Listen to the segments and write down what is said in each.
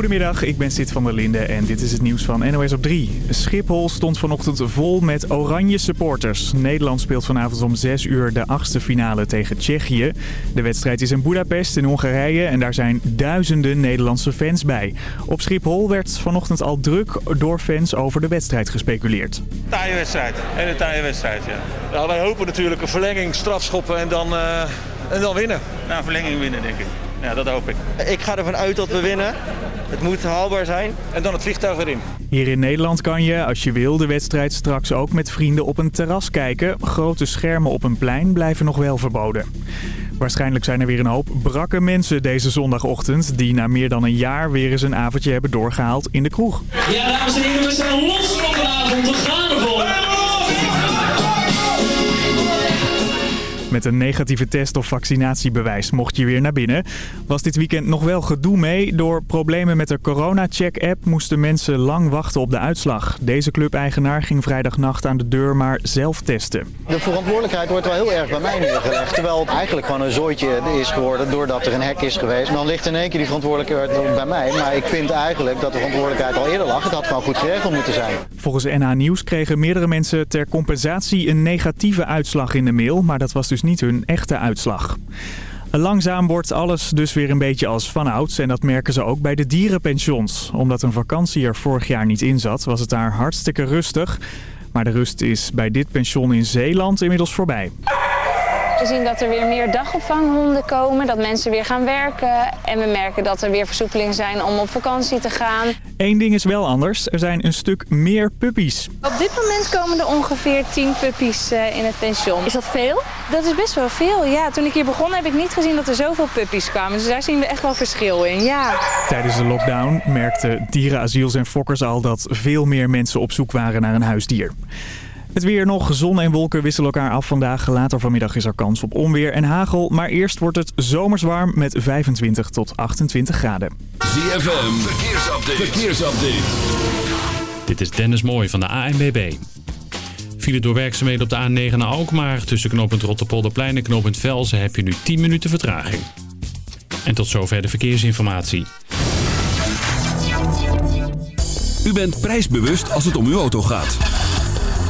Goedemiddag, ik ben Sid van der Linde en dit is het nieuws van NOS op 3. Schiphol stond vanochtend vol met oranje supporters. Nederland speelt vanavond om 6 uur de achtste finale tegen Tsjechië. De wedstrijd is in Budapest in Hongarije en daar zijn duizenden Nederlandse fans bij. Op Schiphol werd vanochtend al druk door fans over de wedstrijd gespeculeerd. Taaie wedstrijd, hele taaie wedstrijd, ja. Nou, wij hopen natuurlijk een verlenging, strafschoppen en dan, uh, en dan winnen. Nou, verlenging winnen denk ik. Ja, dat hoop ik. Ik ga ervan uit dat we winnen. Het moet haalbaar zijn. En dan het vliegtuig weer in. Hier in Nederland kan je, als je wil, de wedstrijd straks ook met vrienden op een terras kijken. Grote schermen op een plein blijven nog wel verboden. Waarschijnlijk zijn er weer een hoop brakke mensen deze zondagochtend... die na meer dan een jaar weer eens een avondje hebben doorgehaald in de kroeg. Ja, dames en heren, we zijn los van vanavond. We gaan ervoor. Met een negatieve test of vaccinatiebewijs mocht je weer naar binnen. Was dit weekend nog wel gedoe mee. Door problemen met de corona-check-app moesten mensen lang wachten op de uitslag. Deze clubeigenaar ging vrijdagnacht aan de deur maar zelf testen. De verantwoordelijkheid wordt wel heel erg bij mij neergelegd. Terwijl het eigenlijk gewoon een zooitje is geworden doordat er een hek is geweest. En dan ligt in één keer die verantwoordelijkheid bij mij. Maar ik vind eigenlijk dat de verantwoordelijkheid al eerder lag. Het had gewoon goed geregeld moeten zijn. Volgens NH Nieuws kregen meerdere mensen ter compensatie een negatieve uitslag in de mail. Maar dat was dus niet hun echte uitslag. Langzaam wordt alles dus weer een beetje als vanouds en dat merken ze ook bij de dierenpensions. Omdat een vakantie er vorig jaar niet in zat, was het daar hartstikke rustig. Maar de rust is bij dit pension in Zeeland inmiddels voorbij. We zien dat er weer meer dagopvanghonden komen, dat mensen weer gaan werken. En we merken dat er weer versoepelingen zijn om op vakantie te gaan. Eén ding is wel anders, er zijn een stuk meer puppies. Op dit moment komen er ongeveer 10 puppies uh, in het pension. Is dat veel? Dat is best wel veel, ja. Toen ik hier begon heb ik niet gezien dat er zoveel puppies kwamen. Dus daar zien we echt wel verschil in, ja. Tijdens de lockdown merkten dierenasiels en fokkers al dat veel meer mensen op zoek waren naar een huisdier. Het weer nog. Zon en wolken wisselen elkaar af vandaag. Later vanmiddag is er kans op onweer en hagel. Maar eerst wordt het zomers warm met 25 tot 28 graden. ZFM, verkeersupdate. verkeersupdate. Dit is Dennis Mooij van de ANWB. File door werkzaamheden op de A9 naar Alkmaar. Tussen knooppunt Rotterpolderplein en knooppunt Velzen heb je nu 10 minuten vertraging. En tot zover de verkeersinformatie. U bent prijsbewust als het om uw auto gaat.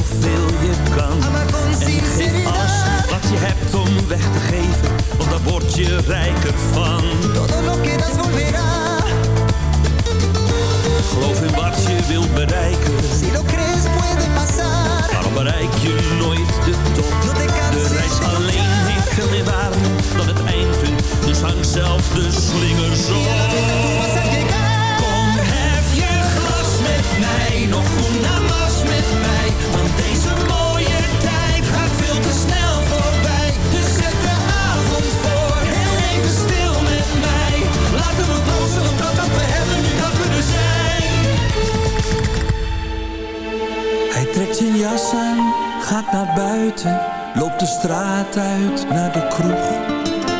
zoveel je kan. En geef alles wat je hebt om weg te geven, want daar word je rijker van. Geloof in wat je wilt bereiken. Waarom bereik je nooit de top? De reis alleen heeft veel meer waarde dan het eindpunt. Dus hang zelf de slingers op. Kom, heb je glas met mij nog goed. zijn jas aan, gaat naar buiten. Loopt de straat uit naar de kroeg.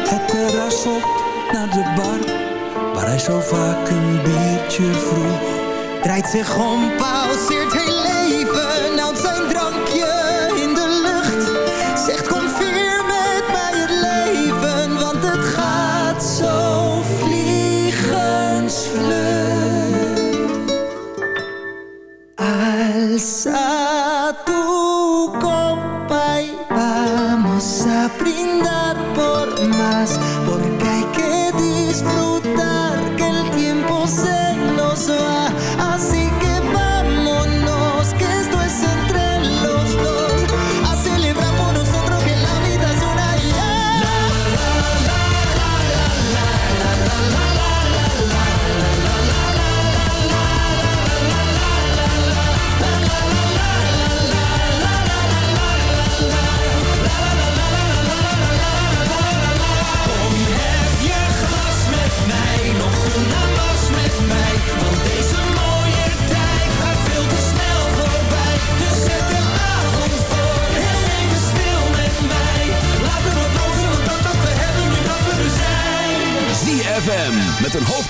Het terras op naar de bar, waar hij zo vaak een biertje vroeg. Draait zich om, pauze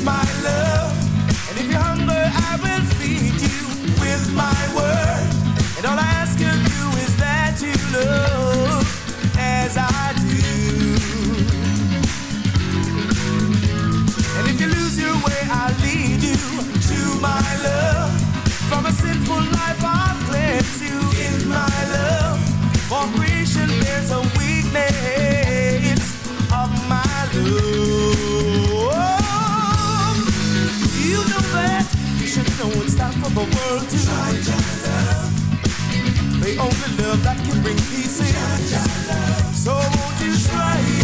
my the world to ja, ja, love. The only love that can bring peace in. Ja, ja, love. So won't you try?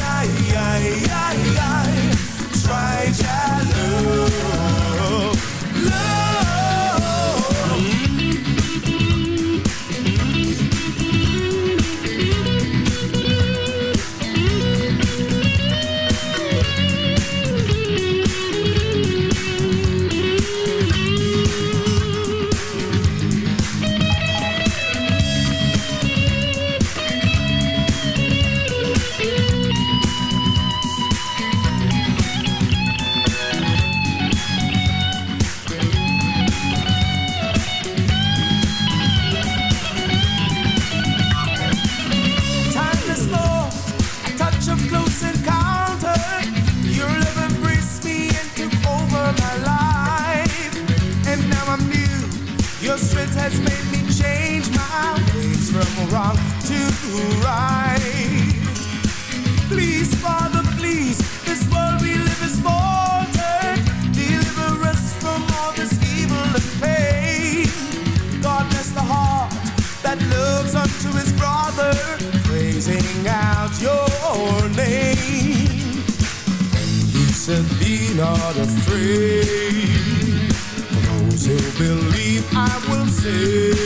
blazing out your name. And you said, Be not afraid. For those who believe, I will say.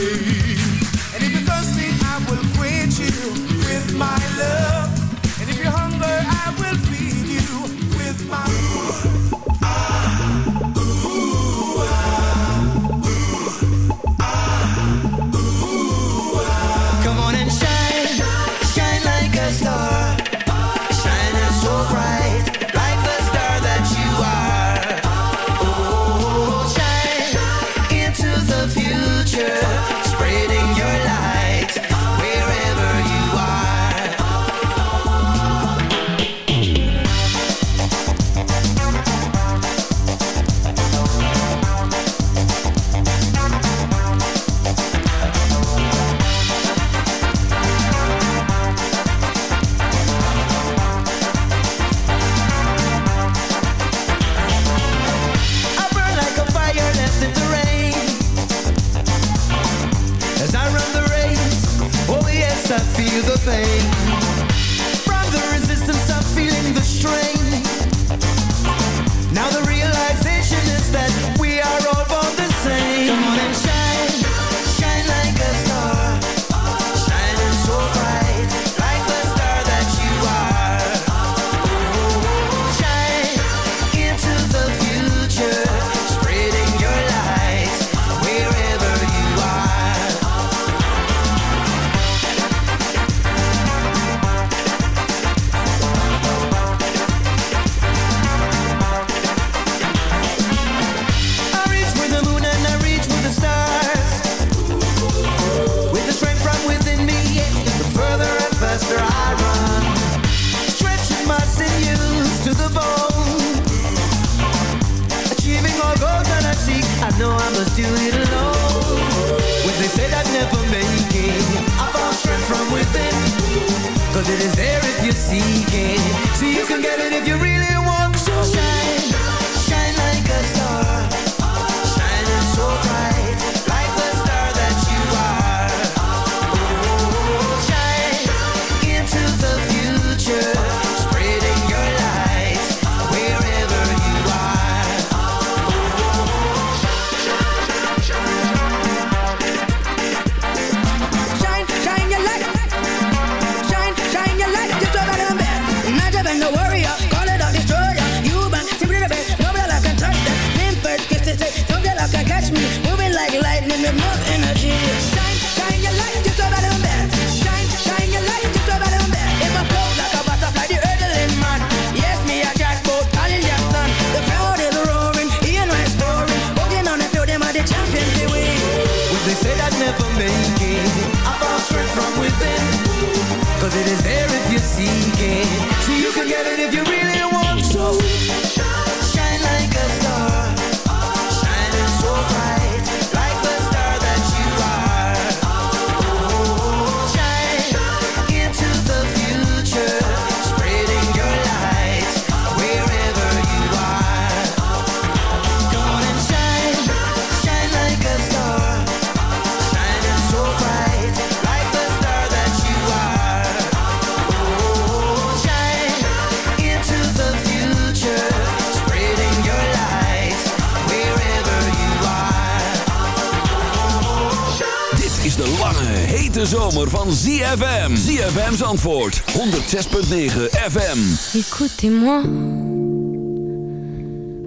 hete zomer van ZFM. ZFM's antwoord 106.9 FM. Écoutez-moi,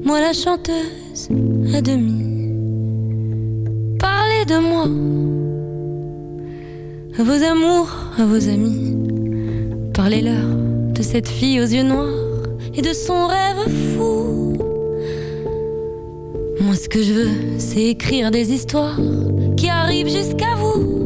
moi la chanteuse à demi. Parlez de moi, à vos amours, à vos amis. Parlez-leur de cette fille aux yeux noirs et de son rêve fou. Moi ce que je veux, c'est écrire des histoires qui arrivent jusqu'à vous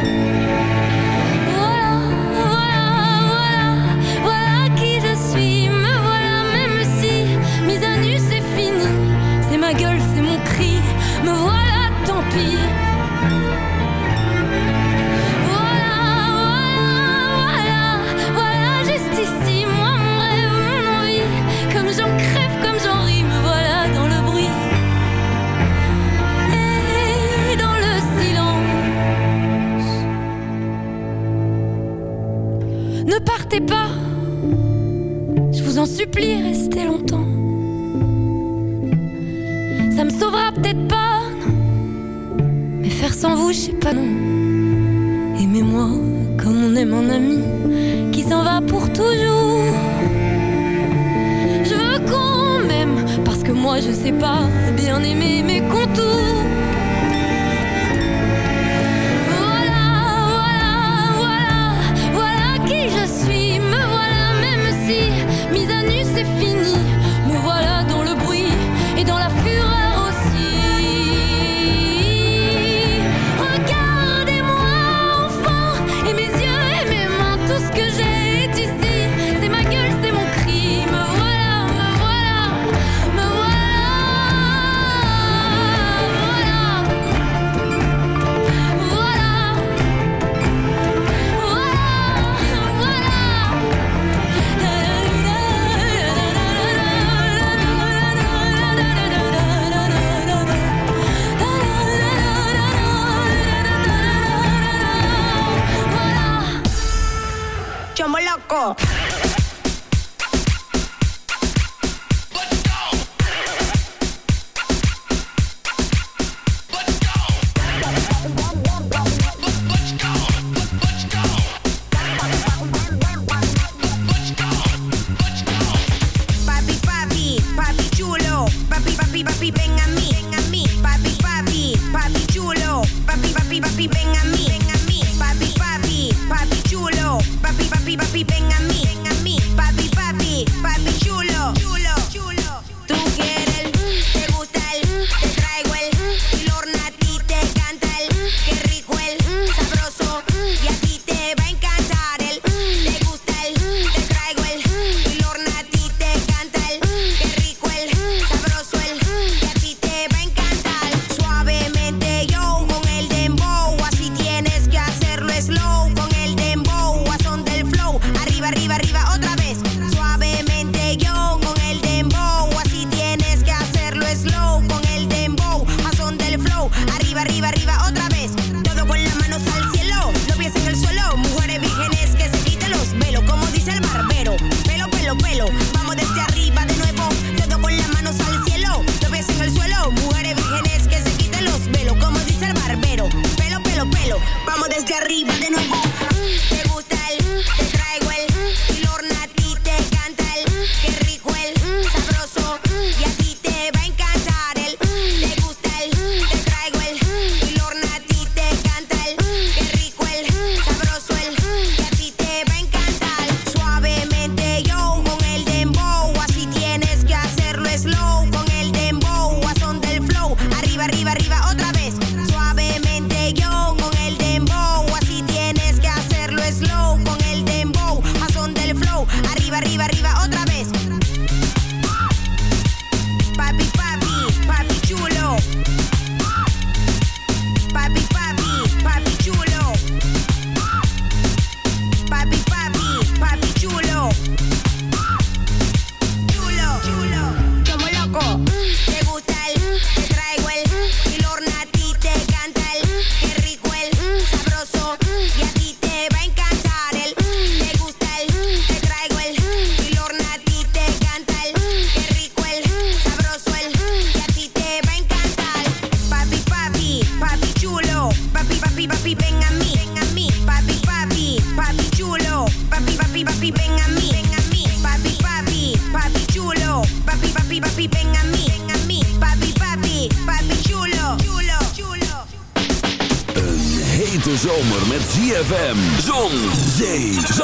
Ma gueule, c'est mon cri, me voilà, tant pis. Voilà, voilà, voilà, voilà, juste ici, moi, mon rêve, mon oui. Comme j'en crève, comme j'en ris, me voilà dans le bruit et dans le silence. Ne partez pas, je vous en supplie, restez longtemps. sans vous, je sais pas non. Aimez-moi comme on aime un ami qui s'en va pour toujours. Je veux qu'on m'aime parce que moi je sais pas bien aimer mes contours.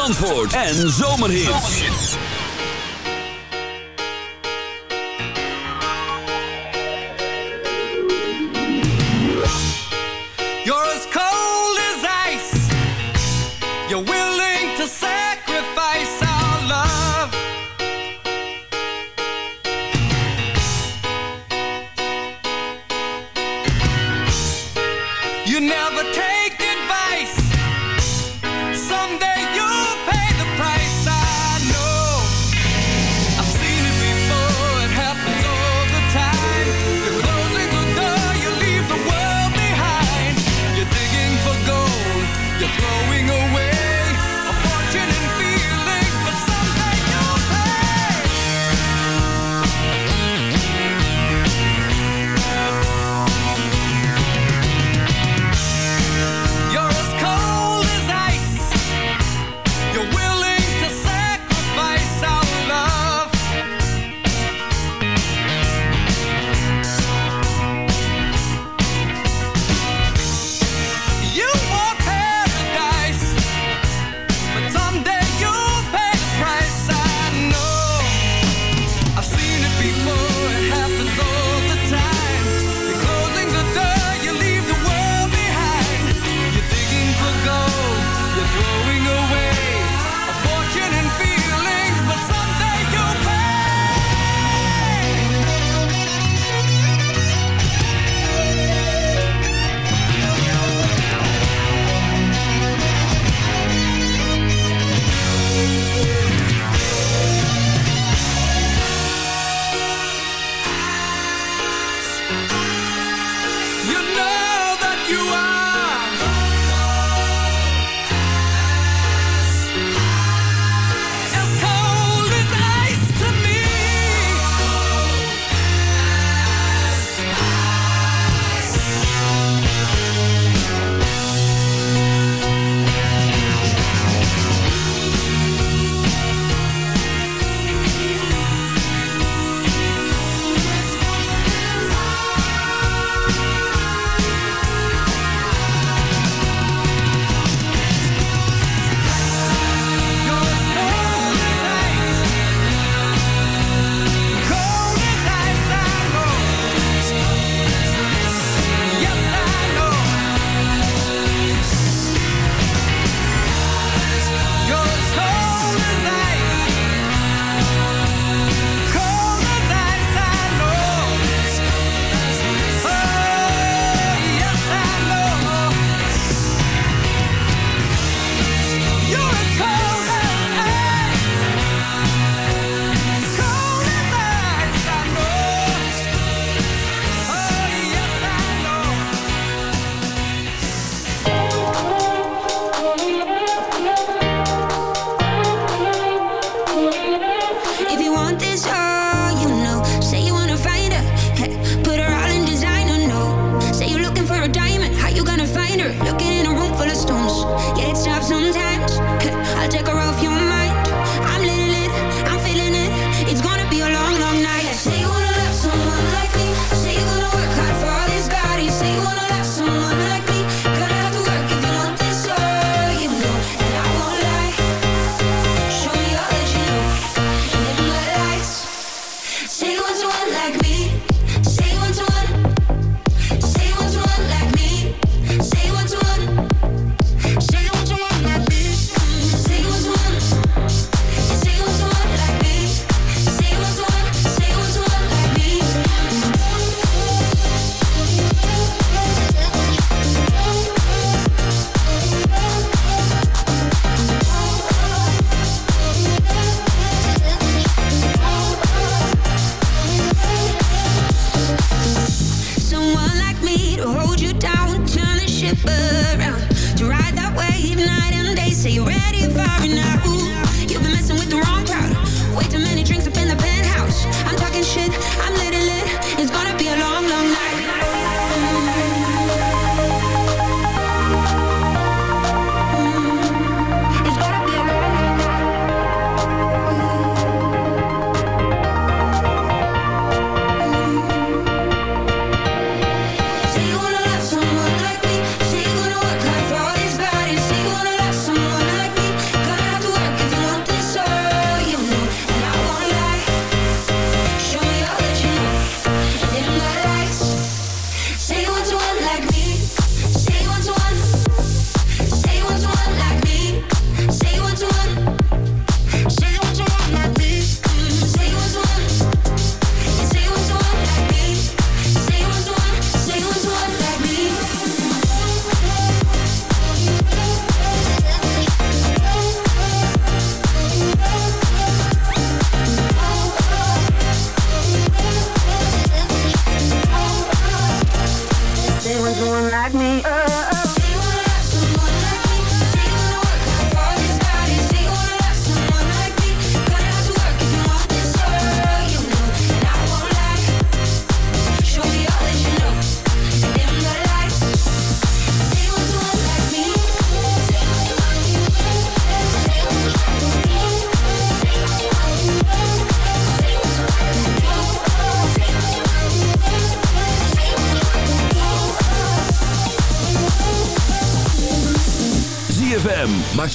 En zomerhits.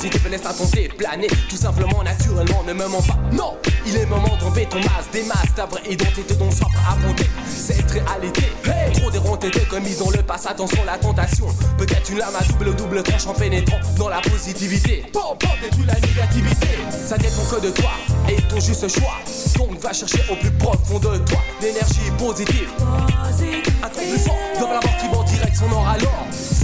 Vibrations positives, laisse-toi tenter, planer tout simplement, naturellement, ne me mens pas. Non, il est moment d'enlever ton masque, des masques, ta vraie identité dont soif à affronter cette réalité. Hey Trop déronté, t'es commis dans le passé, attention la tentation. Peut-être une lame à double double tranche en pénétrant dans la positivité. Bon, bon, détruis la négativité? Ça dépend que de toi et ton juste choix. Donc va chercher au plus profond de toi l'énergie positive. Un truc plus fort dans la mort qui direction nord alors.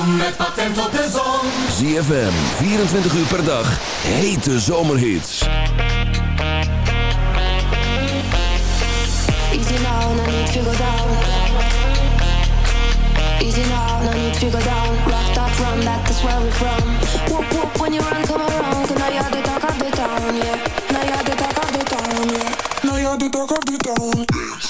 kwam met patent op de zon. ZFM, 24 uur per dag, hete zomerhits. Easy now, no need to go down. Easy now, no need to go down. Rock that run, that is where we're from. Whoop whoop, when you run, come around. Cause now you're the talk of the town, yeah. Now you're the talk of the town, yeah. Now you're the talk of the town.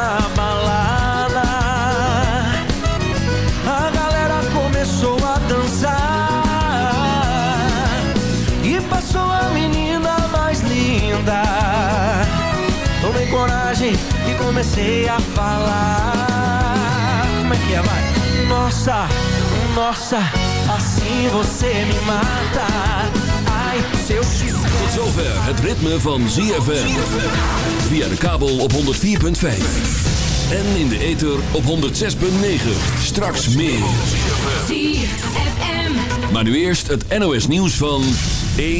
linda Tomei coragem e comecei a falar Como é que é, vai? Nossa, nossa, assim você me mata Ai, se eu te Tot zover het ritme van ZFM. Via de kabel op 104.5. En in de ether op 106.9. Straks meer. ZFM. Maar nu eerst het NOS nieuws van 1.